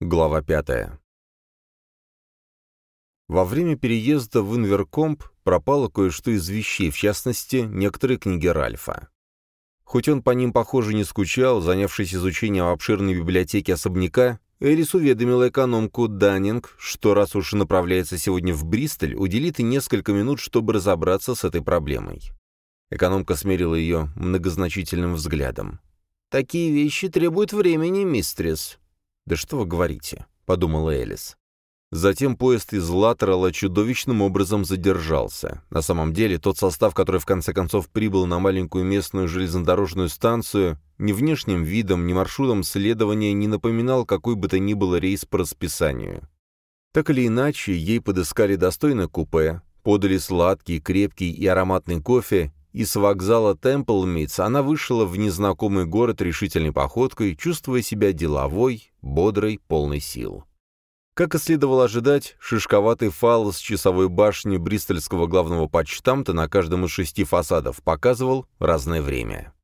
Глава пятая. Во время переезда в Инверкомп пропало кое-что из вещей, в частности, некоторые книги Ральфа. Хоть он по ним, похоже, не скучал, занявшись изучением обширной библиотеки особняка, Элис уведомила экономку Даннинг, что раз уж направляется сегодня в Бристоль, уделит и несколько минут, чтобы разобраться с этой проблемой. Экономка смерила ее многозначительным взглядом. «Такие вещи требуют времени, мистрис», «Да что вы говорите?» — подумала Элис. Затем поезд из Латерала чудовищным образом задержался. На самом деле, тот состав, который в конце концов прибыл на маленькую местную железнодорожную станцию, ни внешним видом, ни маршрутом следования не напоминал какой бы то ни было рейс по расписанию. Так или иначе, ей подыскали достойное купе, подали сладкий, крепкий и ароматный кофе и с вокзала Темплмитс она вышла в незнакомый город решительной походкой, чувствуя себя деловой, бодрой, полной сил. Как и следовало ожидать, шишковатый фал с часовой башни Бристольского главного почтамта на каждом из шести фасадов показывал разное время.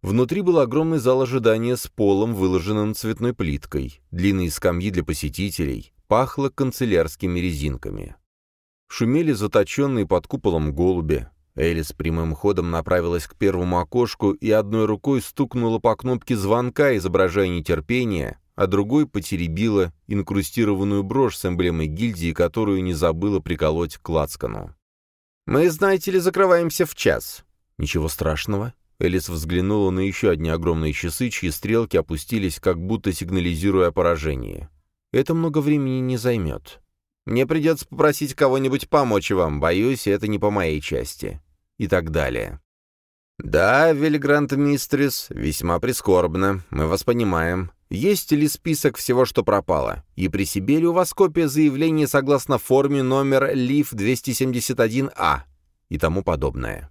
Внутри был огромный зал ожидания с полом, выложенным цветной плиткой, длинные скамьи для посетителей, пахло канцелярскими резинками. Шумели заточенные под куполом голуби, Элис прямым ходом направилась к первому окошку и одной рукой стукнула по кнопке звонка, изображая нетерпение, а другой потеребила инкрустированную брошь с эмблемой гильдии, которую не забыла приколоть к лацкану. «Мы, знаете ли, закрываемся в час». «Ничего страшного». Элис взглянула на еще одни огромные часы, чьи стрелки опустились, как будто сигнализируя о поражении. «Это много времени не займет». Мне придется попросить кого-нибудь помочь вам, боюсь, это не по моей части». И так далее. «Да, Вильгрант Мистрис, весьма прискорбно, мы вас понимаем. Есть ли список всего, что пропало? И при себе ли у вас копия заявления согласно форме номер ЛИФ-271А?» и тому подобное.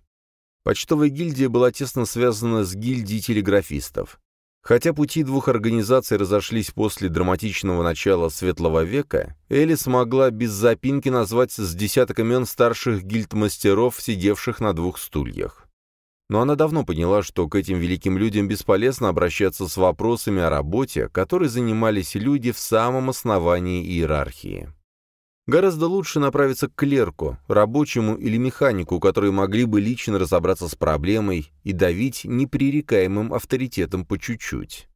Почтовая гильдия была тесно связана с гильдией телеграфистов. Хотя пути двух организаций разошлись после драматичного начала Светлого века, Элли смогла без запинки назвать с десяток имен старших гильдмастеров, сидевших на двух стульях. Но она давно поняла, что к этим великим людям бесполезно обращаться с вопросами о работе, которой занимались люди в самом основании иерархии. Гораздо лучше направиться к клерку, рабочему или механику, которые могли бы лично разобраться с проблемой и давить непререкаемым авторитетом по чуть-чуть.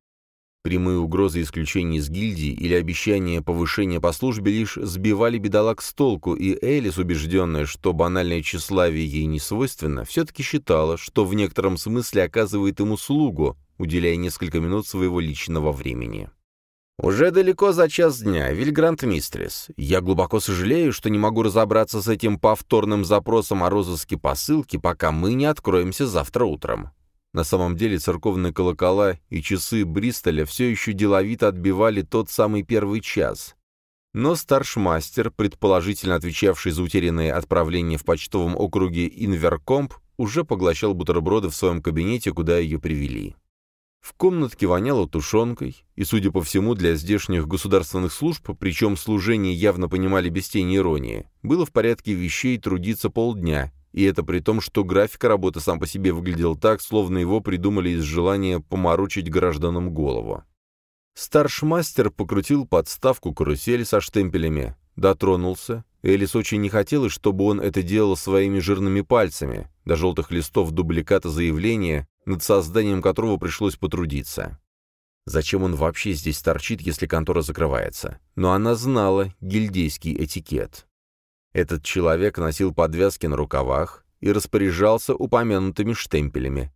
Прямые угрозы исключения из гильдии или обещания повышения по службе лишь сбивали бедолаг с толку, и Элис, убежденная, что банальное тщеславие ей не свойственно, все-таки считала, что в некотором смысле оказывает ему услугу, уделяя несколько минут своего личного времени. «Уже далеко за час дня, Вильгрант Мистрис. Я глубоко сожалею, что не могу разобраться с этим повторным запросом о розыске посылки, пока мы не откроемся завтра утром». На самом деле церковные колокола и часы Бристоля все еще деловито отбивали тот самый первый час. Но старшмастер, предположительно отвечавший за утерянное отправление в почтовом округе Инверкомп, уже поглощал бутерброды в своем кабинете, куда ее привели. В комнатке воняло тушенкой, и, судя по всему, для здешних государственных служб, причем служение явно понимали без тени иронии, было в порядке вещей трудиться полдня, и это при том, что график работы сам по себе выглядел так, словно его придумали из желания поморочить гражданам голову. Старшмастер покрутил подставку карусель со штемпелями, дотронулся. Элис очень не хотелось, чтобы он это делал своими жирными пальцами, до желтых листов дубликата заявления, над созданием которого пришлось потрудиться. Зачем он вообще здесь торчит, если контора закрывается? Но она знала гильдейский этикет. Этот человек носил подвязки на рукавах и распоряжался упомянутыми штемпелями.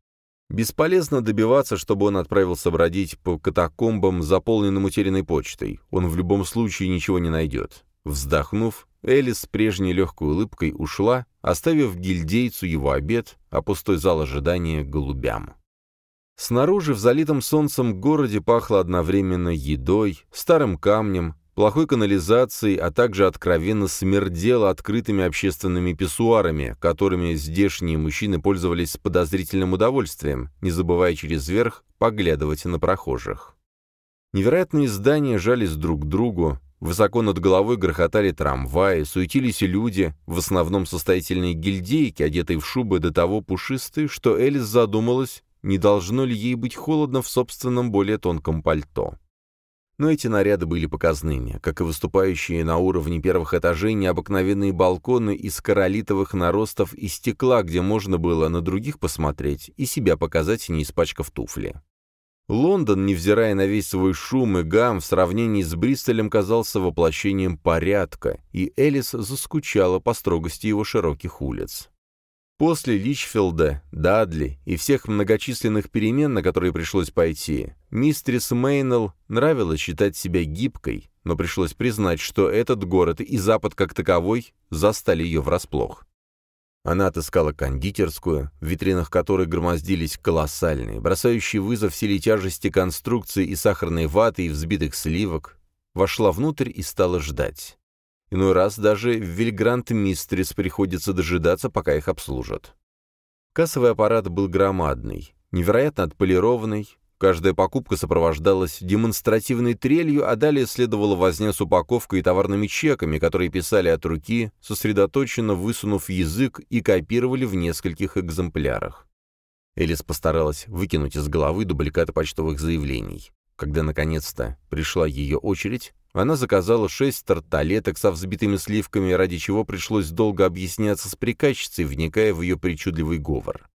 Бесполезно добиваться, чтобы он отправился бродить по катакомбам, заполненным утерянной почтой. Он в любом случае ничего не найдет. Вздохнув, Элис с прежней легкой улыбкой ушла, оставив гильдейцу его обед, а пустой зал ожидания — голубям. Снаружи, в залитом солнцем городе, пахло одновременно едой, старым камнем, плохой канализацией, а также откровенно смердело открытыми общественными писсуарами, которыми здешние мужчины пользовались с подозрительным удовольствием, не забывая через верх поглядывать на прохожих. Невероятные здания жались друг к другу, Высоко над головой грохотали трамваи, суетились люди, в основном состоятельные гильдейки, одетые в шубы до того пушистые, что Элис задумалась, не должно ли ей быть холодно в собственном более тонком пальто. но эти наряды были показными, как и выступающие на уровне первых этажей необыкновенные балконы из королитовых наростов и стекла, где можно было на других посмотреть и себя показать, не испачкав туфли. Лондон, невзирая на весь свой шум и гам, в сравнении с Бристолем казался воплощением порядка, и Элис заскучала по строгости его широких улиц. После Личфилда, Дадли и всех многочисленных перемен, на которые пришлось пойти, мистерис Мейнелл нравилось считать себя гибкой, но пришлось признать, что этот город и Запад как таковой застали ее врасплох. Она отыскала кондитерскую, в витринах которой громоздились колоссальные, бросающие вызов силе тяжести конструкции и сахарной ваты и взбитых сливок, вошла внутрь и стала ждать. Иной раз даже в Вильгрант Мистрис приходится дожидаться, пока их обслужат. Кассовый аппарат был громадный, невероятно отполированный, каждая покупка сопровождалась демонстративной трелью, а далее следовала возня с упаковкой и товарными чеками, которые писали от руки, сосредоточенно высунув язык и копировали в нескольких экземплярах. Элис постаралась выкинуть из головы дубликаты почтовых заявлений. Когда наконец-то пришла ее очередь, она заказала шесть тарталеток со взбитыми сливками, ради чего пришлось долго объясняться с приказчицей, вникая в ее причудливый говор.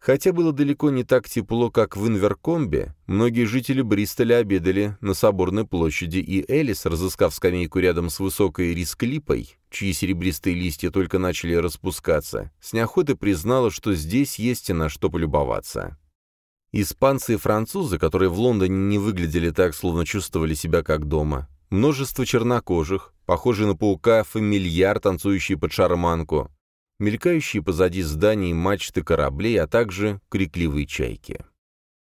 Хотя было далеко не так тепло, как в Инверкомбе, многие жители Бристоля обедали на Соборной площади, и Элис, разыскав скамейку рядом с высокой рисклипой, чьи серебристые листья только начали распускаться, с неохотой признала, что здесь есть и на что полюбоваться. Испанцы и французы, которые в Лондоне не выглядели так, словно чувствовали себя как дома, Множество чернокожих, похожие на паука фамильяр, танцующие под шарманку, мелькающие позади зданий мачты кораблей, а также крикливые чайки.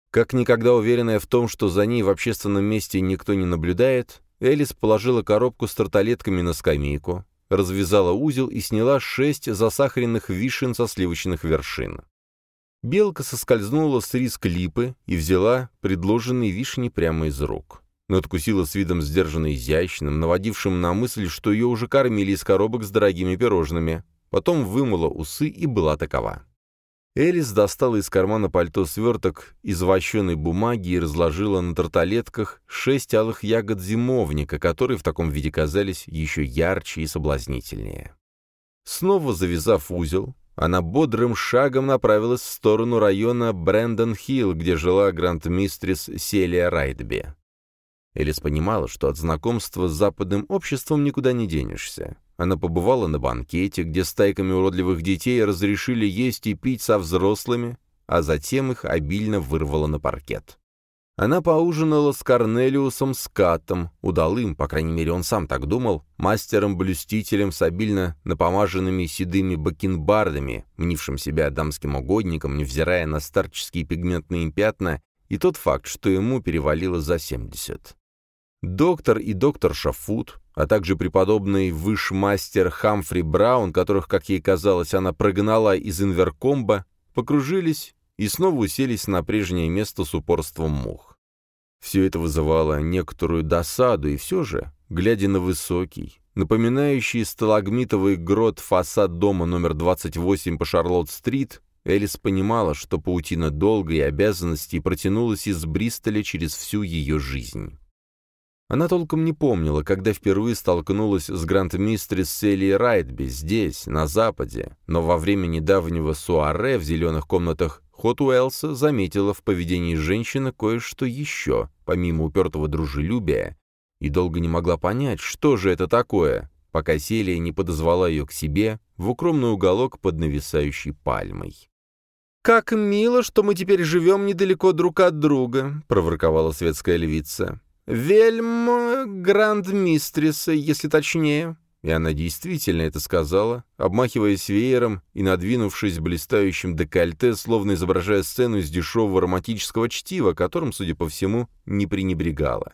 Как никогда уверенная в том, что за ней в общественном месте никто не наблюдает, Элис положила коробку с тарталетками на скамейку, развязала узел и сняла шесть засахаренных вишен со сливочных вершин. Белка соскользнула с риск липы и взяла предложенные вишни прямо из рук но откусила с видом сдержанно изящным, наводившим на мысль, что ее уже кормили из коробок с дорогими пирожными. Потом вымыла усы и была такова. Элис достала из кармана пальто сверток из вощеной бумаги и разложила на тарталетках шесть алых ягод зимовника, которые в таком виде казались еще ярче и соблазнительнее. Снова завязав узел, она бодрым шагом направилась в сторону района Брэндон-Хилл, где жила гранд-мистрис Селия Райтби. Элис понимала, что от знакомства с западным обществом никуда не денешься. Она побывала на банкете, где стайками уродливых детей разрешили есть и пить со взрослыми, а затем их обильно вырвала на паркет. Она поужинала с Корнелиусом Скаттом, удалым, по крайней мере он сам так думал, мастером-блюстителем с обильно напомаженными седыми бакенбардами, мнившим себя дамским угодником, невзирая на старческие пигментные пятна и тот факт, что ему перевалило за 70. Доктор и доктор Шафут, а также преподобный вышмастер Хамфри Браун, которых, как ей казалось, она прогнала из инверкомба, покружились и снова уселись на прежнее место с упорством мух. Все это вызывало некоторую досаду, и все же, глядя на высокий, напоминающий сталагмитовый грот фасад дома номер 28 по Шарлотт-стрит, Элис понимала, что паутина долга и обязанностей протянулась из Бристоля через всю ее жизнь. Она толком не помнила, когда впервые столкнулась с гранд-мистрис Селией Райтби здесь, на Западе, но во время недавнего суаре в зеленых комнатах Хот Уэлса заметила в поведении женщины кое-что еще, помимо упертого дружелюбия, и долго не могла понять, что же это такое, пока Селия не подозвала ее к себе в укромный уголок под нависающей пальмой. «Как мило, что мы теперь живем недалеко друг от друга», — проворковала светская львица. «Вельм грандмистриса, если точнее». И она действительно это сказала, обмахиваясь веером и надвинувшись блистающим декольте, словно изображая сцену из дешевого романтического чтива, которым, судя по всему, не пренебрегала.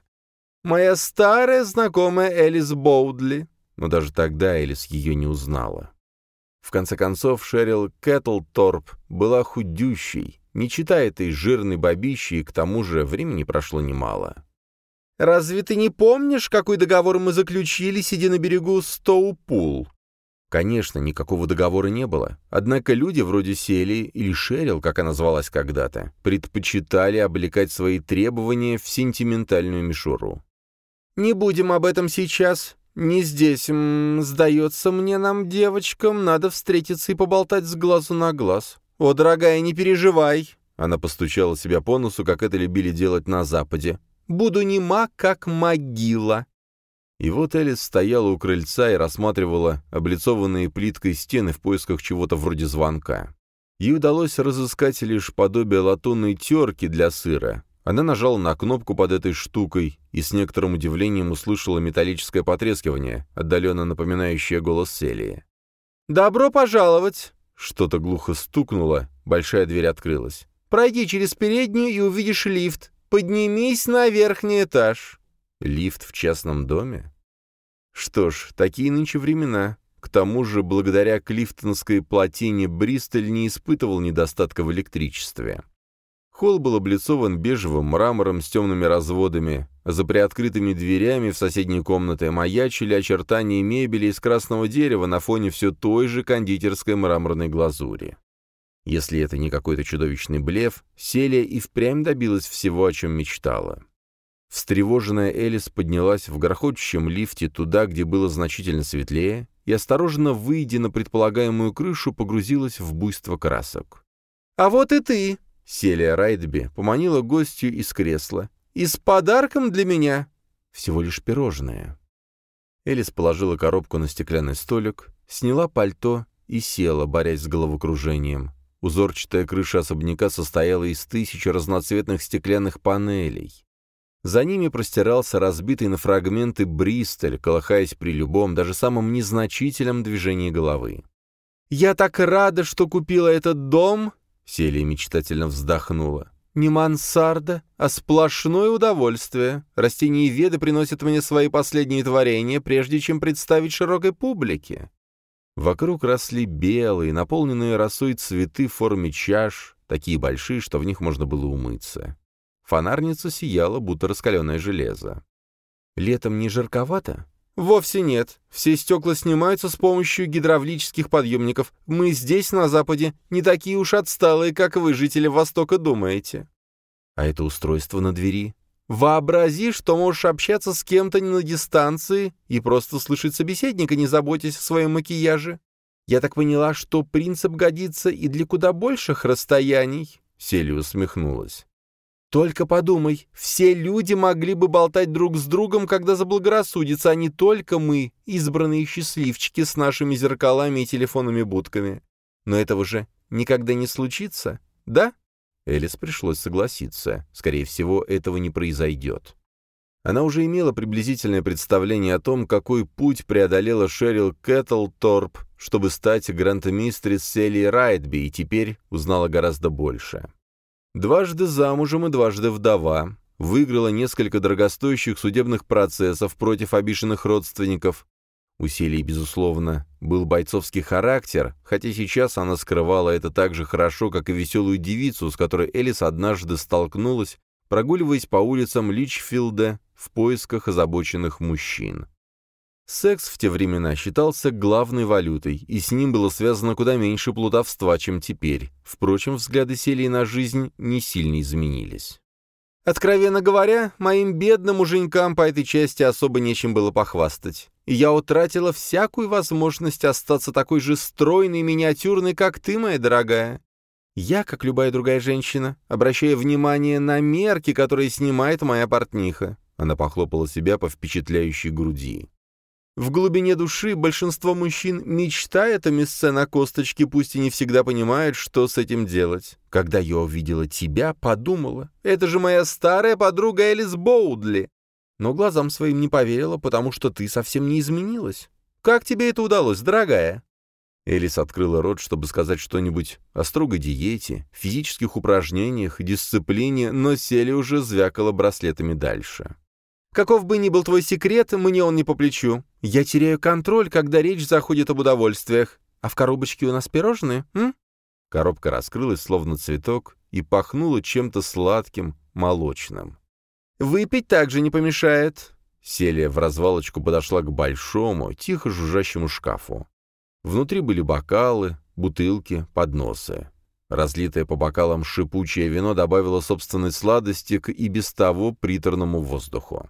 «Моя старая знакомая Элис Боудли». Но даже тогда Элис ее не узнала. В конце концов, Шерил Кэтлторп была худющей, не читая этой жирной бабищи, и к тому же времени прошло немало. Разве ты не помнишь, какой договор мы заключили, сидя на берегу Стоупул?» Конечно, никакого договора не было. Однако люди вроде Сели или Шерил, как она звалась когда-то, предпочитали облекать свои требования в сентиментальную мишуру. «Не будем об этом сейчас. Не здесь. М -м, сдается мне нам, девочкам, надо встретиться и поболтать с глазу на глаз. О, дорогая, не переживай!» Она постучала себя по носу, как это любили делать на Западе. «Буду нема, как могила». И вот Элис стояла у крыльца и рассматривала облицованные плиткой стены в поисках чего-то вроде звонка. Ей удалось разыскать лишь подобие латунной терки для сыра, она нажала на кнопку под этой штукой и с некоторым удивлением услышала металлическое потрескивание, отдаленно напоминающее голос Селии. «Добро пожаловать!» Что-то глухо стукнуло, большая дверь открылась. «Пройди через переднюю и увидишь лифт. Поднимись на верхний этаж». Лифт в частном доме? Что ж, такие нынче времена. К тому же, благодаря клифтонской плотине Бристоль не испытывал недостатка в электричестве. Холл был облицован бежевым мрамором с темными разводами, за приоткрытыми дверями в соседней комнате маячили очертания мебели из красного дерева на фоне все той же кондитерской мраморной глазури. Если это не какой-то чудовищный блеф, Селия и впрямь добилась всего, о чем мечтала. Встревоженная Элис поднялась в грохочущем лифте туда, где было значительно светлее, и, осторожно выйдя на предполагаемую крышу, погрузилась в буйство красок. «А вот и ты!» Селия Райдби поманила гостью из кресла. «И с подарком для меня!» «Всего лишь пирожное». Элис положила коробку на стеклянный столик, сняла пальто и села, борясь с головокружением. Узорчатая крыша особняка состояла из тысячи разноцветных стеклянных панелей. За ними простирался разбитый на фрагменты Бристоль, колыхаясь при любом, даже самом незначительном движении головы. «Я так рада, что купила этот дом!» Селия мечтательно вздохнула. «Не мансарда, а сплошное удовольствие. Растения и веды приносят мне свои последние творения, прежде чем представить широкой публике». Вокруг росли белые, наполненные росой цветы в форме чаш, такие большие, что в них можно было умыться. Фонарница сияла, будто раскаленное железо. «Летом не жарковато?» «Вовсе нет. Все стекла снимаются с помощью гидравлических подъемников. Мы здесь, на Западе, не такие уж отсталые, как вы, жители Востока, думаете». «А это устройство на двери?» «Вообрази, что можешь общаться с кем-то не на дистанции и просто слышать собеседника, не заботясь о своем макияже. Я так поняла, что принцип годится и для куда больших расстояний». Селия усмехнулась. Только подумай, все люди могли бы болтать друг с другом, когда заблагорассудится, а не только мы, избранные счастливчики с нашими зеркалами и телефонными будками. Но этого же никогда не случится, да? Элис пришлось согласиться. Скорее всего, этого не произойдет. Она уже имела приблизительное представление о том, какой путь преодолела Шерил Кэтлторп, чтобы стать грантмистрис Селии Райтби, и теперь узнала гораздо больше. Дважды замужем и дважды вдова, выиграла несколько дорогостоящих судебных процессов против обиженных родственников. У Селии, безусловно, был бойцовский характер, хотя сейчас она скрывала это так же хорошо, как и веселую девицу, с которой Элис однажды столкнулась, прогуливаясь по улицам Личфилда в поисках озабоченных мужчин. Секс в те времена считался главной валютой, и с ним было связано куда меньше плутовства, чем теперь. Впрочем, взгляды Селии на жизнь не сильно изменились. «Откровенно говоря, моим бедным муженькам по этой части особо нечем было похвастать. И я утратила всякую возможность остаться такой же стройной и миниатюрной, как ты, моя дорогая. Я, как любая другая женщина, обращаю внимание на мерки, которые снимает моя портниха». Она похлопала себя по впечатляющей груди. В глубине души большинство мужчин мечтает о мясце на косточке, пусть и не всегда понимают, что с этим делать. Когда я увидела тебя, подумала, это же моя старая подруга Элис Боудли. Но глазам своим не поверила, потому что ты совсем не изменилась. Как тебе это удалось, дорогая?» Элис открыла рот, чтобы сказать что-нибудь о строгой диете, физических упражнениях, дисциплине, но Сели уже звякала браслетами дальше. Каков бы ни был твой секрет, мне он не по плечу. Я теряю контроль, когда речь заходит об удовольствиях. А в коробочке у нас пирожные, м? Коробка раскрылась, словно цветок, и пахнула чем-то сладким, молочным. «Выпить также не помешает». Селия в развалочку подошла к большому, тихо жужжащему шкафу. Внутри были бокалы, бутылки, подносы. Разлитое по бокалам шипучее вино добавило собственной сладости к и без того приторному воздуху.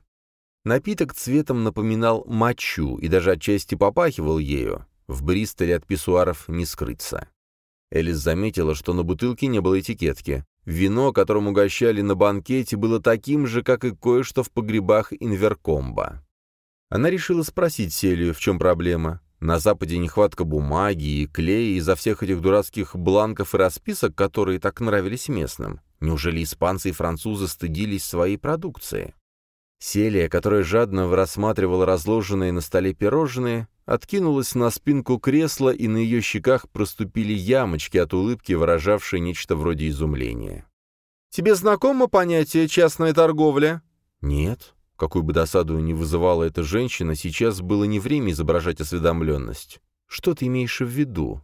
Напиток цветом напоминал мочу и даже отчасти попахивал ею. В Бристоле от писсуаров не скрыться. Элис заметила, что на бутылке не было этикетки. Вино, которым угощали на банкете, было таким же, как и кое-что в погребах Инверкомба. Она решила спросить Селию, в чем проблема. На Западе нехватка бумаги и клея из-за всех этих дурацких бланков и расписок, которые так нравились местным. Неужели испанцы и французы стыдились своей продукции? Селия, которая жадно рассматривала разложенные на столе пирожные, откинулась на спинку кресла, и на ее щеках проступили ямочки от улыбки, выражавшие нечто вроде изумления. «Тебе знакомо понятие «частная торговля»?» «Нет». Какую бы досаду ни вызывала эта женщина, сейчас было не время изображать осведомленность. «Что ты имеешь в виду?»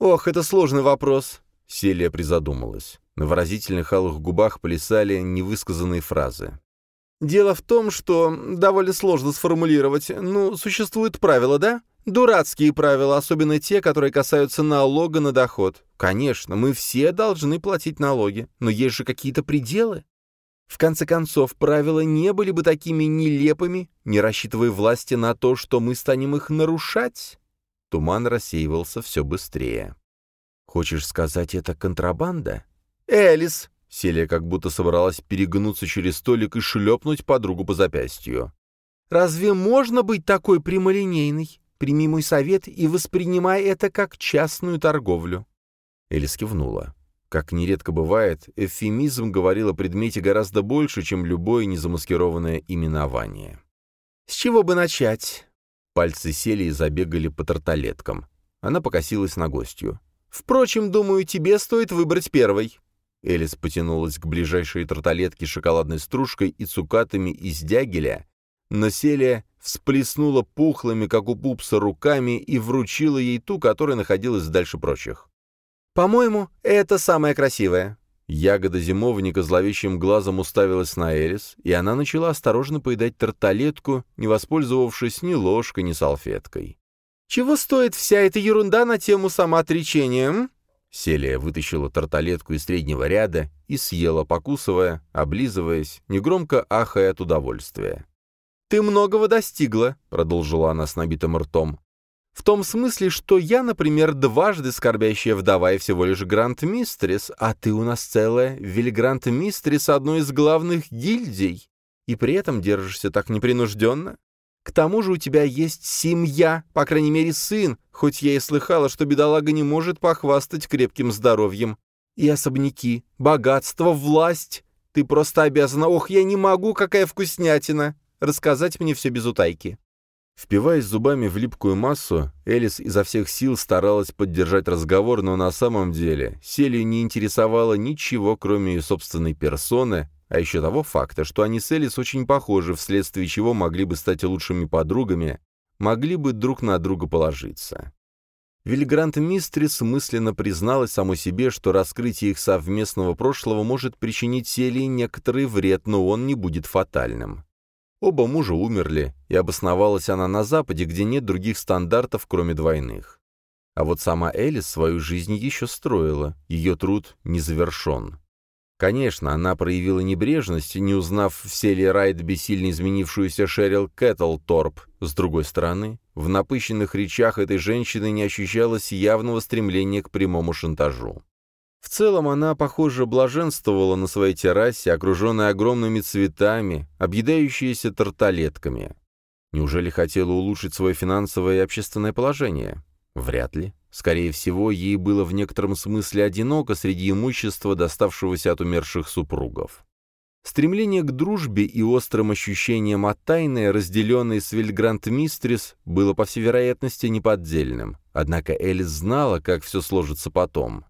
«Ох, это сложный вопрос», — Селия призадумалась. На выразительных алых губах плясали невысказанные фразы. Дело в том, что довольно сложно сформулировать. Ну, существуют правила, да? Дурацкие правила, особенно те, которые касаются налога на доход. Конечно, мы все должны платить налоги, но есть же какие-то пределы. В конце концов, правила не были бы такими нелепыми, не рассчитывая власти на то, что мы станем их нарушать. Туман рассеивался все быстрее. «Хочешь сказать, это контрабанда?» «Элис, Селия как будто собралась перегнуться через столик и шлепнуть подругу по запястью. «Разве можно быть такой прямолинейной? Прими мой совет и воспринимай это как частную торговлю». Элис кивнула. Как нередко бывает, эвфемизм говорил о предмете гораздо больше, чем любое незамаскированное именование. «С чего бы начать?» Пальцы Селии забегали по тарталеткам. Она покосилась на гостью. «Впрочем, думаю, тебе стоит выбрать первой». Элис потянулась к ближайшей тарталетке с шоколадной стружкой и цукатами из дягеля, но Селия всплеснула пухлыми, как у пупса, руками и вручила ей ту, которая находилась дальше прочих. «По-моему, это самая красивая». Ягода зимовника зловещим глазом уставилась на Элис, и она начала осторожно поедать тарталетку, не воспользовавшись ни ложкой, ни салфеткой. «Чего стоит вся эта ерунда на тему самоотречения?» Селия вытащила тарталетку из среднего ряда и съела, покусывая, облизываясь, негромко ахая от удовольствия. «Ты многого достигла», — продолжила она с набитым ртом. «В том смысле, что я, например, дважды скорбящая вдова и всего лишь гранд-мистрис, а ты у нас целая вильгрант-мистрис одной из главных гильдий, и при этом держишься так непринужденно. К тому же у тебя есть семья, по крайней мере, сын, хоть я и слыхала, что бедолага не может похвастать крепким здоровьем. И особняки, богатство, власть. Ты просто обязана, ох, я не могу, какая вкуснятина, рассказать мне все без утайки». Впиваясь зубами в липкую массу, Элис изо всех сил старалась поддержать разговор, но на самом деле Селию не интересовало ничего, кроме ее собственной персоны, а еще того факта, что они с Элис очень похожи, вследствие чего могли бы стать лучшими подругами, могли бы друг на друга положиться. Вильгрант Мистрис мысленно призналась самой себе, что раскрытие их совместного прошлого может причинить Селии некоторый вред, но он не будет фатальным. Оба мужа умерли, и обосновалась она на Западе, где нет других стандартов, кроме двойных. А вот сама Элис свою жизнь еще строила, ее труд не завершен. Конечно, она проявила небрежность, не узнав в селе Райтби сильно изменившуюся Шерил Кэтлторп. С другой стороны, в напыщенных речах этой женщины не ощущалось явного стремления к прямому шантажу. В целом она, похоже, блаженствовала на своей террасе, окруженной огромными цветами, объедающиеся тарталетками. Неужели хотела улучшить свое финансовое и общественное положение? Вряд ли. Скорее всего, ей было в некотором смысле одиноко среди имущества, доставшегося от умерших супругов. Стремление к дружбе и острым ощущениям от тайны, разделенной с Вильгрант Мистрис, было, по всей вероятности, неподдельным. Однако Элис знала, как все сложится потом.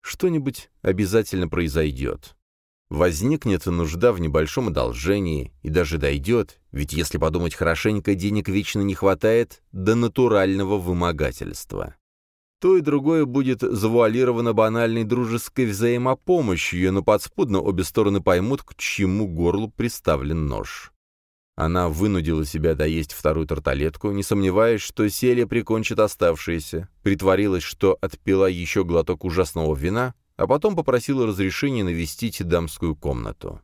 Что-нибудь обязательно произойдет. Возникнет нужда в небольшом одолжении, и даже дойдет, ведь если подумать хорошенько, денег вечно не хватает, до натурального вымогательства. То и другое будет завуалировано банальной дружеской взаимопомощью, но подспудно обе стороны поймут, к чему горлу приставлен нож. Она вынудила себя доесть вторую тарталетку, не сомневаясь, что Селия прикончит оставшиеся, притворилась, что отпила еще глоток ужасного вина, а потом попросила разрешения навестить дамскую комнату.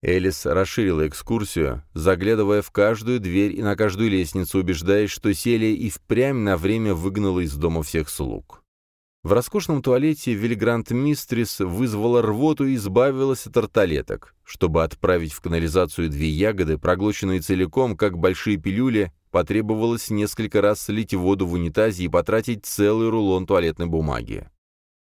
Элис расширила экскурсию, заглядывая в каждую дверь и на каждую лестницу, убеждаясь, что Селия и впрямь на время выгнала из дома всех слуг. В роскошном туалете Вильгрант Мистрис вызвала рвоту и избавилась от арталеток. Чтобы отправить в канализацию две ягоды, проглоченные целиком, как большие пилюли, потребовалось несколько раз слить воду в унитазе и потратить целый рулон туалетной бумаги.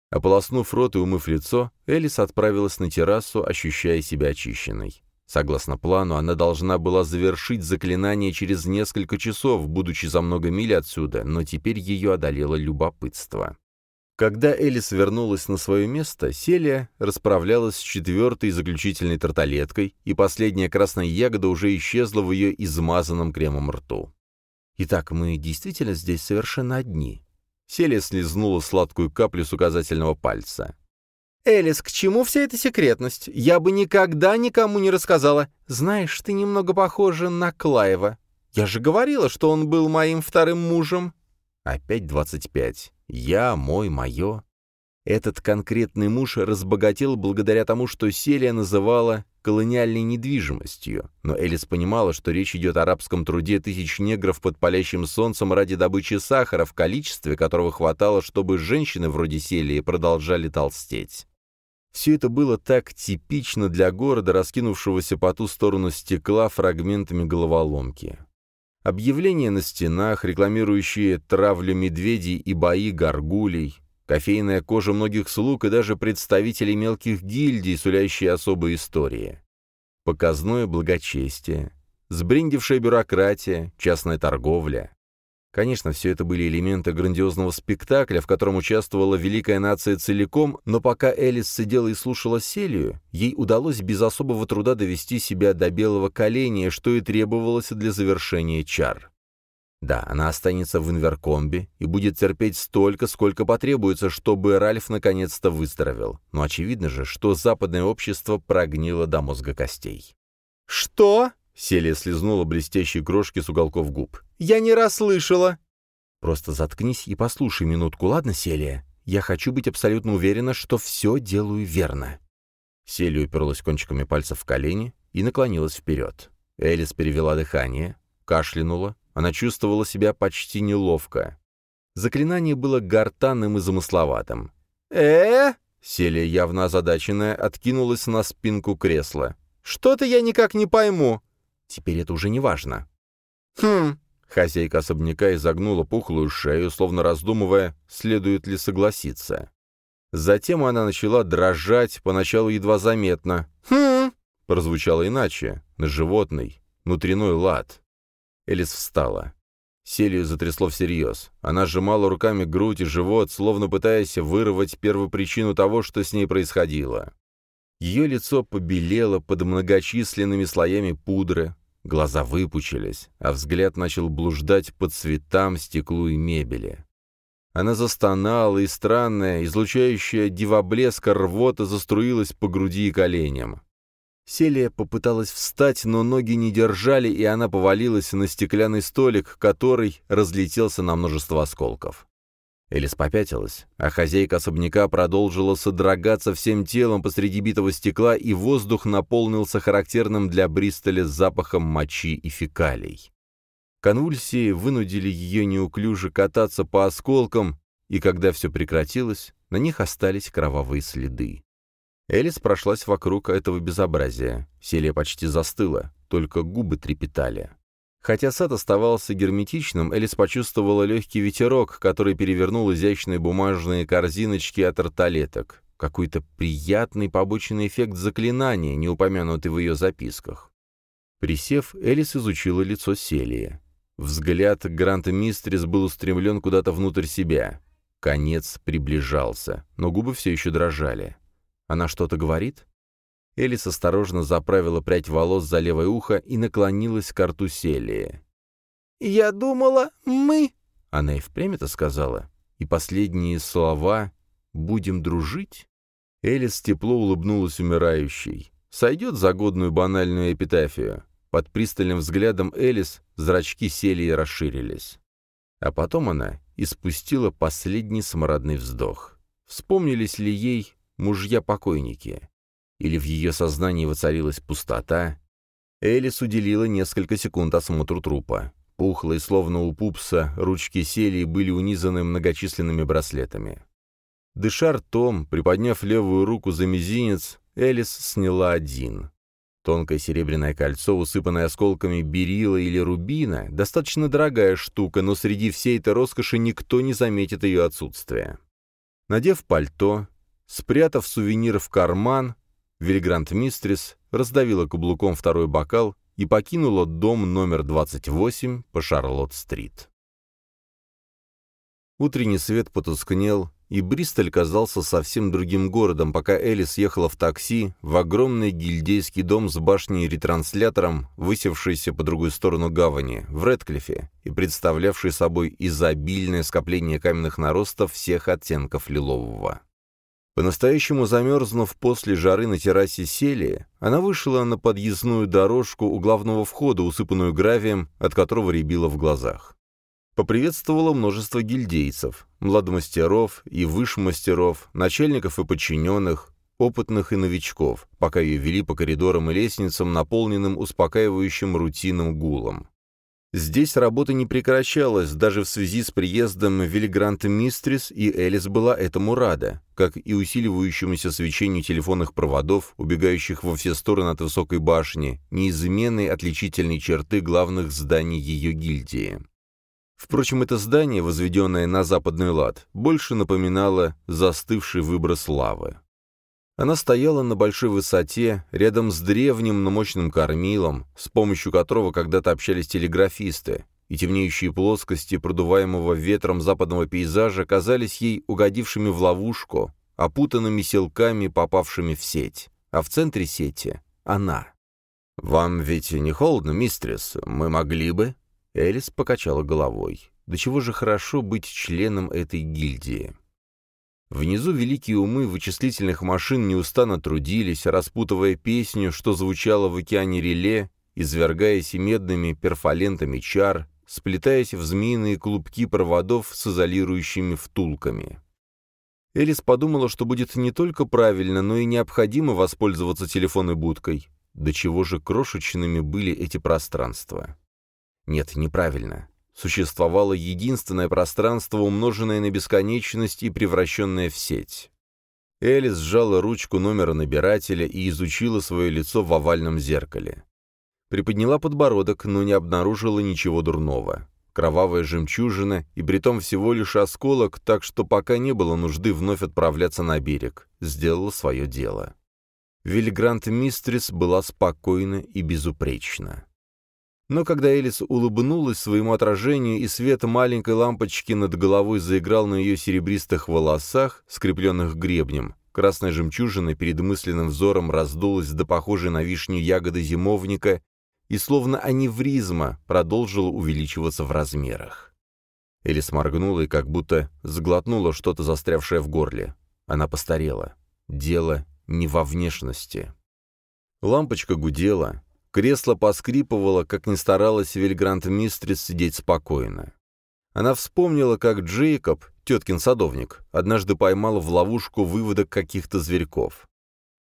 Ополоснув рот и умыв лицо, Элис отправилась на террасу, ощущая себя очищенной. Согласно плану, она должна была завершить заклинание через несколько часов, будучи за много миль отсюда, но теперь ее одолело любопытство. Когда Элис вернулась на свое место, Селия расправлялась с четвертой заключительной тарталеткой, и последняя красная ягода уже исчезла в ее измазанном кремом рту. «Итак, мы действительно здесь совершенно одни», Селия слезнула сладкую каплю с указательного пальца. «Элис, к чему вся эта секретность? Я бы никогда никому не рассказала. Знаешь, ты немного похожа на Клаева. Я же говорила, что он был моим вторым мужем». Опять двадцать пять. Я, мой, мое. Этот конкретный муж разбогател благодаря тому, что Селия называла колониальной недвижимостью, но Элис понимала, что речь идет о арабском труде тысяч негров под палящим солнцем ради добычи сахара в количестве, которого хватало, чтобы женщины вроде Селии продолжали толстеть. Все это было так типично для города, раскинувшегося по ту сторону стекла фрагментами головоломки. Объявления на стенах, рекламирующие травлю медведей и бои горгулей, кофейная кожа многих слуг и даже представителей мелких гильдий, сулящие особые истории. Показное благочестие, сбриндившая бюрократия, частная торговля. Конечно, все это были элементы грандиозного спектакля, в котором участвовала великая нация целиком, но пока Элис сидела и слушала Селию, ей удалось без особого труда довести себя до белого коленя, что и требовалось для завершения чар. Да, она останется в Инверкомбе и будет терпеть столько, сколько потребуется, чтобы Ральф наконец-то выздоровел. Но очевидно же, что западное общество прогнило до мозга костей. «Что?» — Селия слезнула блестящие крошки с уголков губ. «Я не расслышала!» «Просто заткнись и послушай минутку, ладно, Селия? Я хочу быть абсолютно уверена, что все делаю верно». Селия уперлась кончиками пальцев в колени и наклонилась вперед. Элис перевела дыхание, кашлянула, она чувствовала себя почти неловко. Заклинание было гортанным и замысловатым. э Селия, явно озадаченная, откинулась на спинку кресла. «Что-то я никак не пойму». «Теперь это уже не важно». «Хм...» Хозяйка особняка изогнула пухлую шею, словно раздумывая, следует ли согласиться. Затем она начала дрожать, поначалу едва заметно. «Хм...» прозвучало иначе, на животный, внутренной лад. Элис встала. Селию затрясло всерьез. Она сжимала руками грудь и живот, словно пытаясь вырвать первопричину того, что с ней происходило. Ее лицо побелело под многочисленными слоями пудры, глаза выпучились, а взгляд начал блуждать по цветам, стеклу и мебели. Она застонала, и странная, излучающая дивоблеска рвота заструилась по груди и коленям. Селия попыталась встать, но ноги не держали, и она повалилась на стеклянный столик, который разлетелся на множество осколков. Элис попятилась, а хозяйка особняка продолжила содрогаться всем телом посреди битого стекла, и воздух наполнился характерным для Бристоля запахом мочи и фекалий. Конвульсии вынудили ее неуклюже кататься по осколкам, и когда все прекратилось, на них остались кровавые следы. Элис прошлась вокруг этого безобразия. Селия почти застыла, только губы трепетали. Хотя сад оставался герметичным, Элис почувствовала легкий ветерок, который перевернул изящные бумажные корзиночки от арталеток. Какой-то приятный побочный эффект заклинания, не упомянутый в ее записках. Присев, Элис изучила лицо Селии. Взгляд Гранта Мистрис был устремлен куда-то внутрь себя. Конец приближался, но губы все еще дрожали. Она что-то говорит? Элис осторожно заправила прядь волос за левое ухо и наклонилась к рту Селии. «Я думала, мы...» Она и впрямь это сказала. И последние слова «будем дружить?» Элис тепло улыбнулась умирающей. Сойдет за годную банальную эпитафию. Под пристальным взглядом Элис зрачки Селии расширились. А потом она испустила последний смрадный вздох. Вспомнились ли ей мужья-покойники. Или в ее сознании воцарилась пустота? Элис уделила несколько секунд осмотру трупа. Пухлые, словно у пупса, ручки сели и были унизаны многочисленными браслетами. Дыша ртом, приподняв левую руку за мизинец, Элис сняла один. Тонкое серебряное кольцо, усыпанное осколками берила или рубина, достаточно дорогая штука, но среди всей этой роскоши никто не заметит ее отсутствие. Надев пальто, спрятав сувенир в карман, Вильгрант Мистрис раздавила каблуком второй бокал и покинула дом номер 28 по Шарлотт-стрит. Утренний свет потускнел, и Бристоль казался совсем другим городом, пока Элис ехала в такси в огромный гильдейский дом с башней-ретранслятором, высевшийся по другую сторону гавани, в Редклифе, и представлявший собой изобильное скопление каменных наростов всех оттенков лилового. По-настоящему замерзнув после жары на террасе Селии, она вышла на подъездную дорожку у главного входа, усыпанную гравием, от которого рябило в глазах поприветствовала множество гильдейцев, младомастеров и вышмастеров, начальников и подчиненных, опытных и новичков, пока ее вели по коридорам и лестницам, наполненным успокаивающим рутинным гулом. Здесь работа не прекращалась, даже в связи с приездом Виллигрант Мистрис, и Элис была этому рада, как и усиливающемуся свечению телефонных проводов, убегающих во все стороны от высокой башни, неизменной отличительной черты главных зданий ее гильдии. Впрочем, это здание, возведенное на западный лад, больше напоминало застывший выброс лавы. Она стояла на большой высоте, рядом с древним, но мощным кормилом, с помощью которого когда-то общались телеграфисты, и темнеющие плоскости продуваемого ветром западного пейзажа казались ей угодившими в ловушку, опутанными селками, попавшими в сеть. А в центре сети — она. «Вам ведь не холодно, мистрис? Мы могли бы...» Элис покачала головой. «Да чего же хорошо быть членом этой гильдии?» Внизу великие умы вычислительных машин неустанно трудились, распутывая песню, что звучало в океане реле, извергаясь медными перфолентами чар, сплетаясь в змеиные клубки проводов с изолирующими втулками. Элис подумала, что будет не только правильно, но и необходимо воспользоваться телефонной будкой. До чего же крошечными были эти пространства. Нет, неправильно. Существовало единственное пространство, умноженное на бесконечность и превращенное в сеть. Элис сжала ручку номера набирателя и изучила свое лицо в овальном зеркале. Приподняла подбородок, но не обнаружила ничего дурного. Кровавая жемчужина, и притом всего лишь осколок, так что пока не было нужды вновь отправляться на берег, сделала свое дело. Вильгрант Мистрис была спокойна и безупречна. Но когда Элис улыбнулась своему отражению, и свет маленькой лампочки над головой заиграл на ее серебристых волосах, скрепленных гребнем, красная жемчужина перед мысленным взором раздулась до похожей на вишню ягоды зимовника и словно аневризма продолжила увеличиваться в размерах. Элис моргнула и как будто сглотнула что-то застрявшее в горле. Она постарела. Дело не во внешности. Лампочка гудела, Кресло поскрипывало, как ни старалась Вильгрант Мистрис сидеть спокойно. Она вспомнила, как Джейкоб, теткин садовник, однажды поймал в ловушку выводок каких-то зверьков.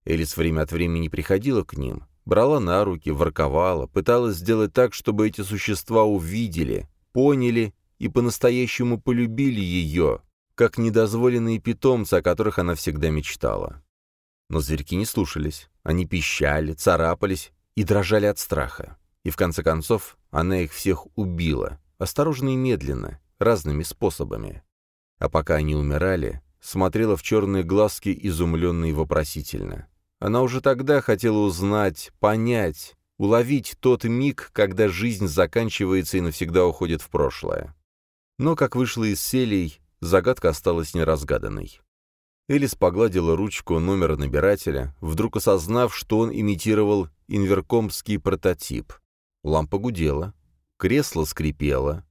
Элис время от времени приходила к ним, брала на руки, ворковала, пыталась сделать так, чтобы эти существа увидели, поняли и по-настоящему полюбили ее, как недозволенные питомцы, о которых она всегда мечтала. Но зверьки не слушались. Они пищали, царапались и дрожали от страха. И в конце концов она их всех убила, осторожно и медленно, разными способами. А пока они умирали, смотрела в черные глазки изумленно и вопросительно. Она уже тогда хотела узнать, понять, уловить тот миг, когда жизнь заканчивается и навсегда уходит в прошлое. Но, как вышло из селей, загадка осталась неразгаданной. Элис погладила ручку номера набирателя, вдруг осознав, что он имитировал инверкомский прототип. Лампа гудела, кресло скрипело.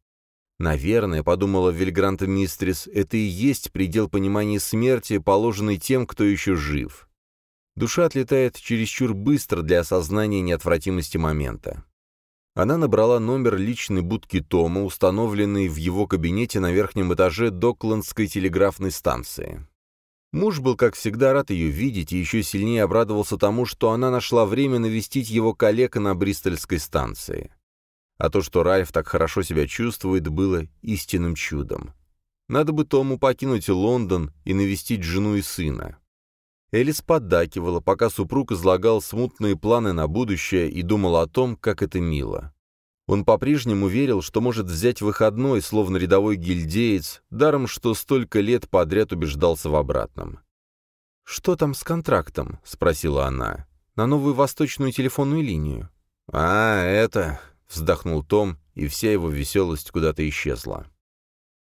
Наверное, подумала Вильгранта Мистрис, это и есть предел понимания смерти, положенный тем, кто еще жив. Душа отлетает чересчур быстро для осознания неотвратимости момента. Она набрала номер личной будки Тома, установленной в его кабинете на верхнем этаже Докландской телеграфной станции. Муж был, как всегда, рад ее видеть и еще сильнее обрадовался тому, что она нашла время навестить его коллега на Бристольской станции. А то, что Ральф так хорошо себя чувствует, было истинным чудом. Надо бы Тому покинуть Лондон и навестить жену и сына. Элис поддакивала, пока супруг излагал смутные планы на будущее и думал о том, как это мило. Он по-прежнему верил, что может взять выходной, словно рядовой гильдеец, даром что столько лет подряд убеждался в обратном. «Что там с контрактом?» — спросила она. «На новую восточную телефонную линию». «А, это...» — вздохнул Том, и вся его веселость куда-то исчезла.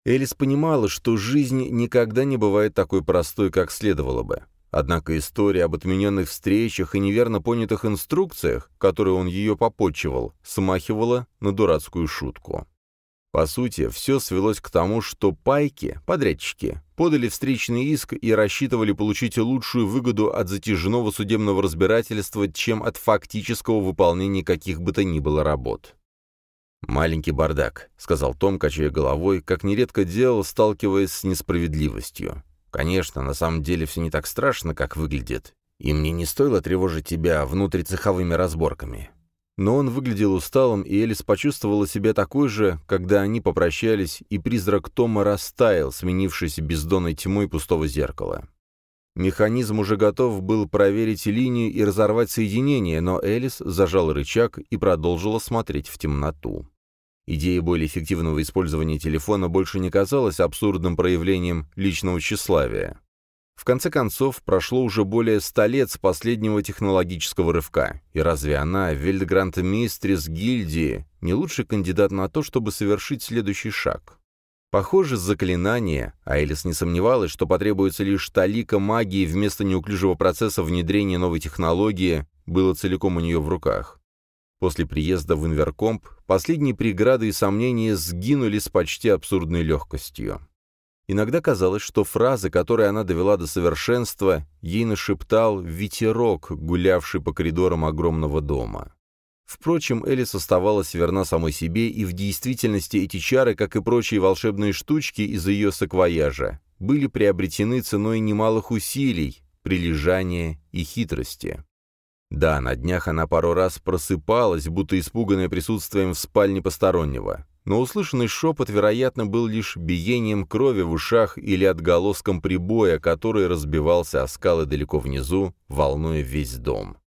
Элис понимала, что жизнь никогда не бывает такой простой, как следовало бы. Однако история об отмененных встречах и неверно понятых инструкциях, которые он ее попотчевал, смахивала на дурацкую шутку. По сути, все свелось к тому, что пайки, подрядчики, подали встречный иск и рассчитывали получить лучшую выгоду от затяжного судебного разбирательства, чем от фактического выполнения каких бы то ни было работ. «Маленький бардак», — сказал Том, качая головой, как нередко делал, сталкиваясь с несправедливостью. Конечно, на самом деле все не так страшно, как выглядит, и мне не стоило тревожить тебя внутрицеховыми разборками. Но он выглядел усталым, и Элис почувствовала себя такой же, когда они попрощались, и призрак Тома растаял, сменившись бездонной тьмой пустого зеркала. Механизм уже готов был проверить линию и разорвать соединение, но Элис зажал рычаг и продолжила смотреть в темноту. Идея более эффективного использования телефона больше не казалась абсурдным проявлением личного тщеславия. В конце концов, прошло уже более ста лет с последнего технологического рывка, и разве она, Вильдгрант-мистрис гильдии, не лучший кандидат на то, чтобы совершить следующий шаг? Похоже, заклинание, а Элис не сомневалась, что потребуется лишь талика магии вместо неуклюжего процесса внедрения новой технологии, было целиком у нее в руках. После приезда в Инверкомп последние преграды и сомнения сгинули с почти абсурдной легкостью. Иногда казалось, что фразы, которые она довела до совершенства, ей нашептал ветерок, гулявший по коридорам огромного дома. Впрочем, Элис оставалась верна самой себе, и в действительности эти чары, как и прочие волшебные штучки из ее саквояжа, были приобретены ценой немалых усилий, прилежания и хитрости. Да, на днях она пару раз просыпалась, будто испуганная присутствием в спальне постороннего. Но услышанный шепот, вероятно, был лишь биением крови в ушах или отголоском прибоя, который разбивался о скалы далеко внизу, волнуя весь дом.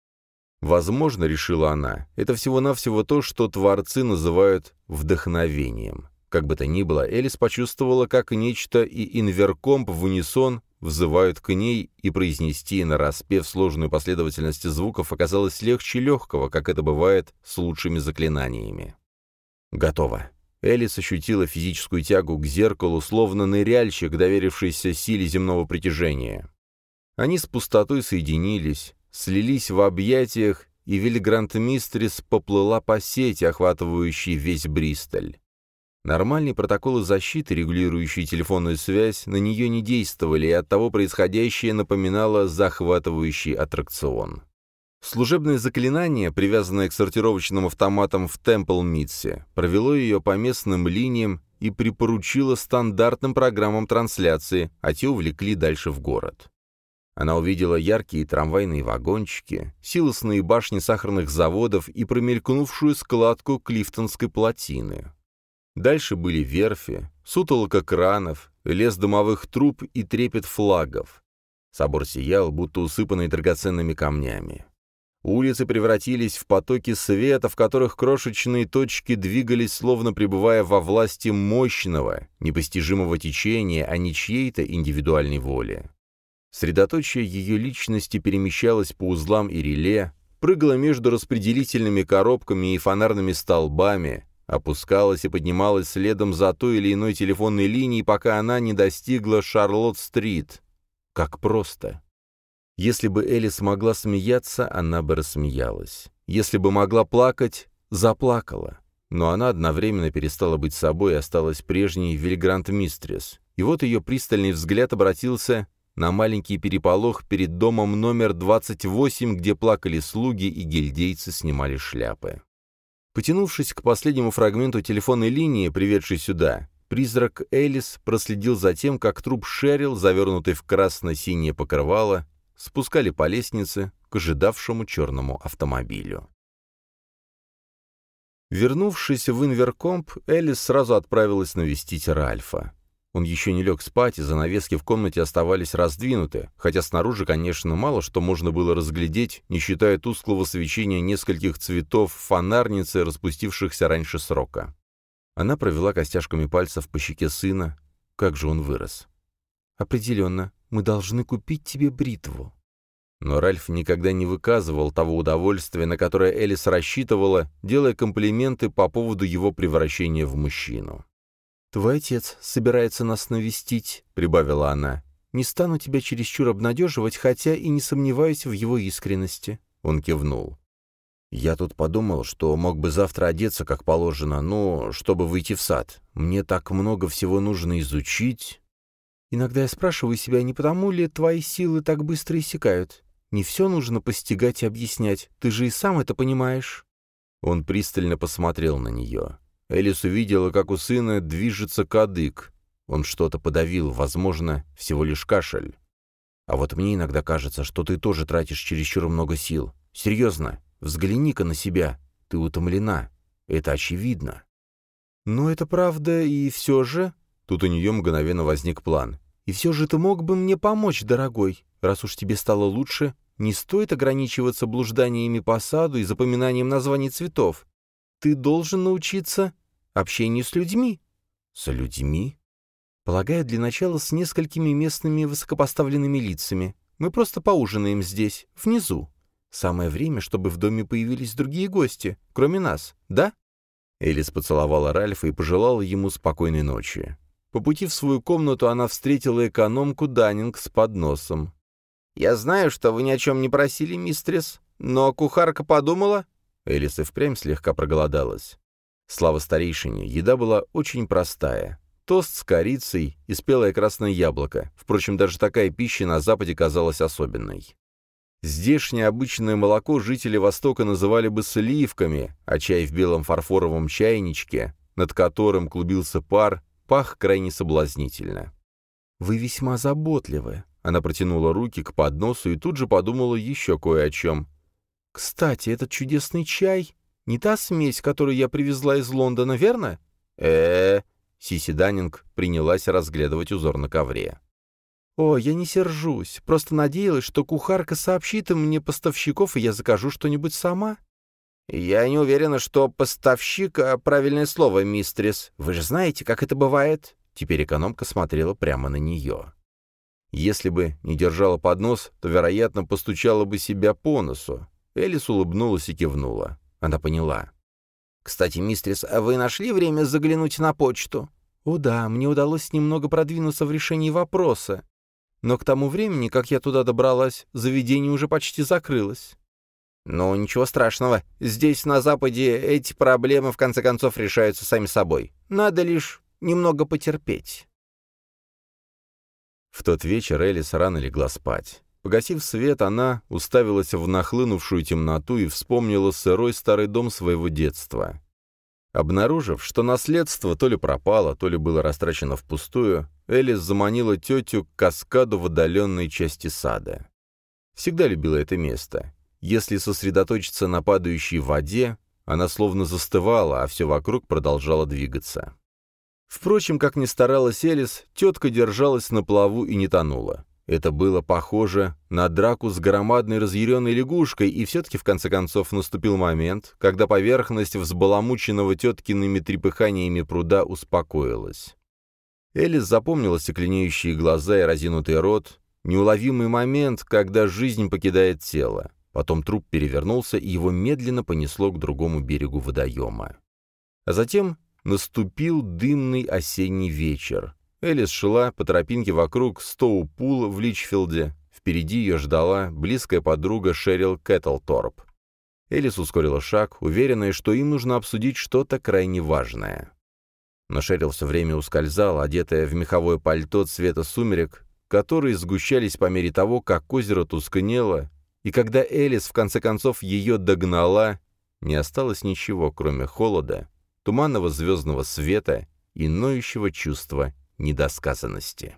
Возможно, решила она, это всего-навсего то, что творцы называют вдохновением. Как бы то ни было, Элис почувствовала, как нечто и инверкомп в унисон взывают к ней, и произнести на распев сложную последовательность звуков оказалось легче легкого, как это бывает с лучшими заклинаниями. Готово. Элис ощутила физическую тягу к зеркалу, словно ныряльщик, доверившийся силе земного притяжения. Они с пустотой соединились, слились в объятиях, и Вильгрант Мистрис поплыла по сети, охватывающей весь Бристоль. Нормальные протоколы защиты, регулирующие телефонную связь, на нее не действовали, и оттого происходящее напоминало захватывающий аттракцион. Служебное заклинание, привязанное к сортировочным автоматам в Темпл-Митсе, провело ее по местным линиям и припоручило стандартным программам трансляции, а те увлекли дальше в город. Она увидела яркие трамвайные вагончики, силосные башни сахарных заводов и промелькнувшую складку Клифтонской плотины. Дальше были верфи, сутолока кранов, лес дымовых труб и трепет флагов. Собор сиял, будто усыпанный драгоценными камнями. Улицы превратились в потоки света, в которых крошечные точки двигались, словно пребывая во власти мощного, непостижимого течения, а не чьей-то индивидуальной воли. Средоточие ее личности перемещалось по узлам и реле, прыгало между распределительными коробками и фонарными столбами, опускалась и поднималась следом за той или иной телефонной линией, пока она не достигла Шарлотт-стрит. Как просто. Если бы Элли смогла смеяться, она бы рассмеялась. Если бы могла плакать, заплакала. Но она одновременно перестала быть собой и осталась прежней Вильгрант-мистрес. И вот ее пристальный взгляд обратился на маленький переполох перед домом номер 28, где плакали слуги и гильдейцы снимали шляпы. Потянувшись к последнему фрагменту телефонной линии, приведшей сюда, Призрак Элис проследил за тем, как труп Шерил, завернутый в красно-синее покрывало, спускали по лестнице к ожидавшему черному автомобилю. Вернувшись в Инверкомп, Элис сразу отправилась навестить Ральфа. Он еще не лег спать, и занавески в комнате оставались раздвинуты, хотя снаружи, конечно, мало что можно было разглядеть, не считая тусклого свечения нескольких цветов фонарницы, распустившихся раньше срока. Она провела костяшками пальцев по щеке сына. Как же он вырос. «Определенно, мы должны купить тебе бритву». Но Ральф никогда не выказывал того удовольствия, на которое Элис рассчитывала, делая комплименты по поводу его превращения в мужчину. «Твой отец собирается нас навестить», — прибавила она. «Не стану тебя чересчур обнадеживать, хотя и не сомневаюсь в его искренности». Он кивнул. «Я тут подумал, что мог бы завтра одеться как положено, ну, чтобы выйти в сад. Мне так много всего нужно изучить». «Иногда я спрашиваю себя, не потому ли твои силы так быстро иссякают? Не все нужно постигать и объяснять, ты же и сам это понимаешь». Он пристально посмотрел на нее. Элис увидела, как у сына движется кадык. Он что-то подавил, возможно, всего лишь кашель. «А вот мне иногда кажется, что ты тоже тратишь чересчур много сил. Серьезно, взгляни-ка на себя. Ты утомлена. Это очевидно». «Но это правда, и все же...» Тут у нее мгновенно возник план. «И все же ты мог бы мне помочь, дорогой. Раз уж тебе стало лучше, не стоит ограничиваться блужданиями по саду и запоминанием названий цветов. Ты должен научиться общению с людьми». «С людьми?» «Полагаю, для начала с несколькими местными высокопоставленными лицами. Мы просто поужинаем здесь, внизу. Самое время, чтобы в доме появились другие гости, кроме нас, да?» Элис поцеловала Ральфа и пожелала ему спокойной ночи. По пути в свою комнату она встретила экономку Даннинг с подносом. «Я знаю, что вы ни о чем не просили, мистрис, но кухарка подумала...» Элис и впрямь слегка проголодалась. Слава старейшине, еда была очень простая. Тост с корицей и спелое красное яблоко. Впрочем, даже такая пища на Западе казалась особенной. Здешнее обычное молоко жители Востока называли бы сливками, а чай в белом фарфоровом чайничке, над которым клубился пар, пах крайне соблазнительно. «Вы весьма заботливы», она протянула руки к подносу и тут же подумала еще кое о чем. «Кстати, этот чудесный чай не та смесь, которую я привезла из Лондона, верно?» э Сиси Даннинг принялась разглядывать узор на ковре. «О, я не сержусь. Просто надеялась, что кухарка сообщит мне поставщиков, и я закажу что-нибудь сама». «Я не уверена, что поставщик — правильное слово, мистрис. Вы же знаете, как это бывает?» Теперь экономка смотрела прямо на нее. Если бы не держала поднос, то, вероятно, постучала бы себя по носу. Элис улыбнулась и кивнула. Она поняла. «Кстати, мистрис, а вы нашли время заглянуть на почту?» «О да, мне удалось немного продвинуться в решении вопроса. Но к тому времени, как я туда добралась, заведение уже почти закрылось». «Ну, ничего страшного. Здесь, на Западе, эти проблемы в конце концов решаются сами собой. Надо лишь немного потерпеть». В тот вечер Элис рано легла спать. Погасив свет, она уставилась в нахлынувшую темноту и вспомнила сырой старый дом своего детства. Обнаружив, что наследство то ли пропало, то ли было растрачено впустую, Элис заманила тетю к каскаду в отдаленной части сада. Всегда любила это место. Если сосредоточиться на падающей воде, она словно застывала, а все вокруг продолжало двигаться. Впрочем, как ни старалась Элис, тетка держалась на плаву и не тонула. Это было похоже на драку с громадной разъяренной лягушкой, и все-таки в конце концов наступил момент, когда поверхность взбаламученного теткиными трепыханиями пруда успокоилась. Элис запомнила стекленеющие глаза и разинутый рот, неуловимый момент, когда жизнь покидает тело. Потом труп перевернулся, и его медленно понесло к другому берегу водоема. А затем Наступил дымный осенний вечер. Элис шла по тропинке вокруг Стоу-Пул в Личфилде. Впереди ее ждала близкая подруга Шерил Кэтлторп. Элис ускорила шаг, уверенная, что им нужно обсудить что-то крайне важное. Но Шерил все время ускользала, одетая в меховое пальто цвета сумерек, которые сгущались по мере того, как озеро тускнело, и когда Элис в конце концов ее догнала, не осталось ничего, кроме холода туманного звездного света и ноющего чувства недосказанности.